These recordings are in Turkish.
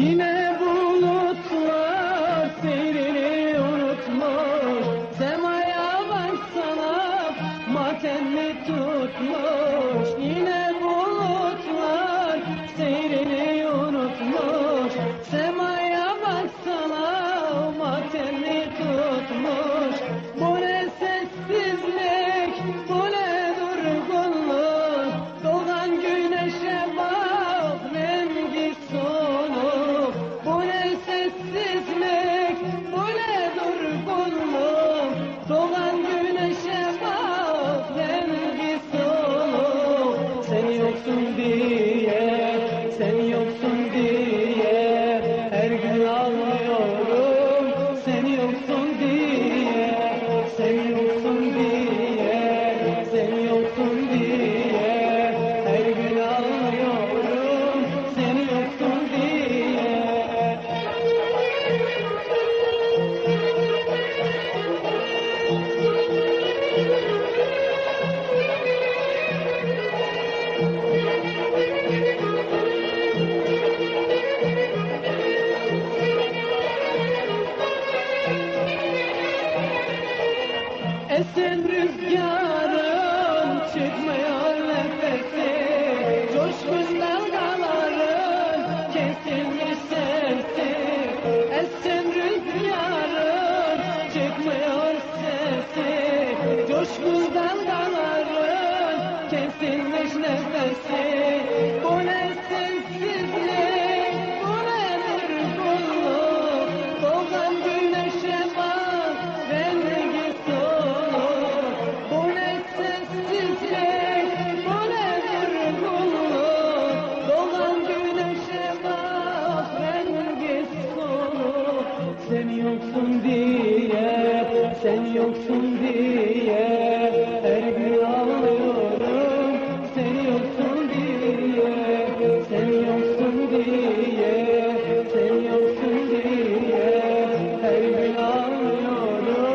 Yine bulutlar seyrini unutmuş Semaya baksana matemli tutmuş. Yine sessizlik bu nedir kulluk Soğan güneşe bak rengi soluk Sen yoksun diye Esen rüzgarım çıkmıyor nefesi. Coşkun dalgaların kesilmiş sesi. Esen rüzgarım çıkmıyor sesi. Coşkun dalgaların kesilmiş yoksun diye Sen yoksun diye Her gün ağlıyorum. Sen yoksun diye Sen yoksun diye Sen yoksun diye Her gün ağlıyorum.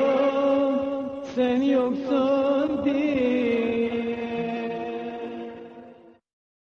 Sen yoksun diye.